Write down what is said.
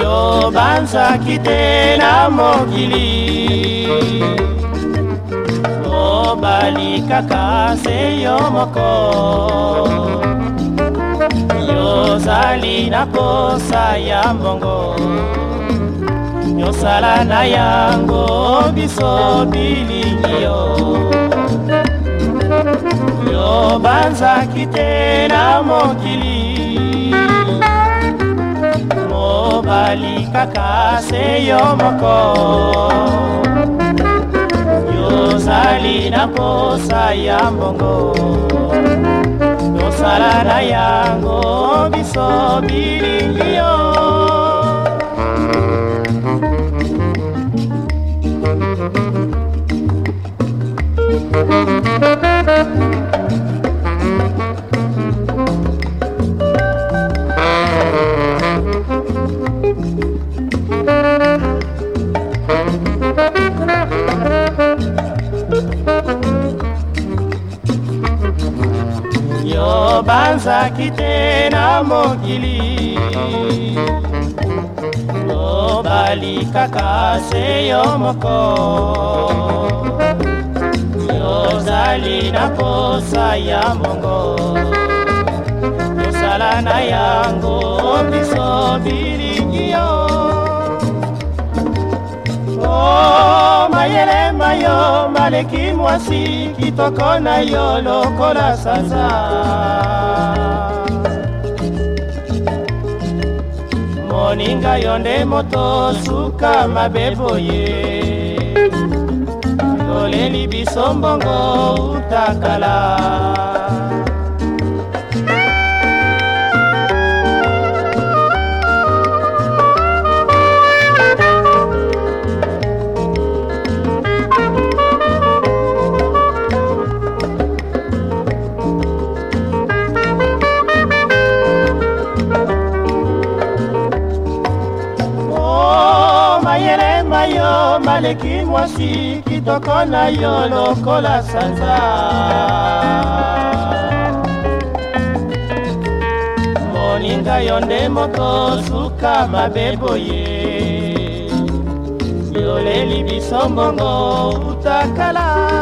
yo banzwaki te na mokili obali kaka se yo moko ozali na posa ya mbongo yosala na yango biso bilingi yo yo banzaki te na mokili mobali kaka se yo moko tozali na posa ya mbongo tosala na yango biso bilingi oyo banzaki te na mokili yobali kaka se yo moko yozali na posa ya mbongo yosala na yango biso bilingi yo mayelemba yo maleki mwasi kitoko na yo lokola sanza moninga yo nde moto suka mabe boye toleli biso mbongo utakala maleki mwasi kitoko na yo lokola sanza moninga yo nde moko suka mabe boye yoleli biso mbongo utakala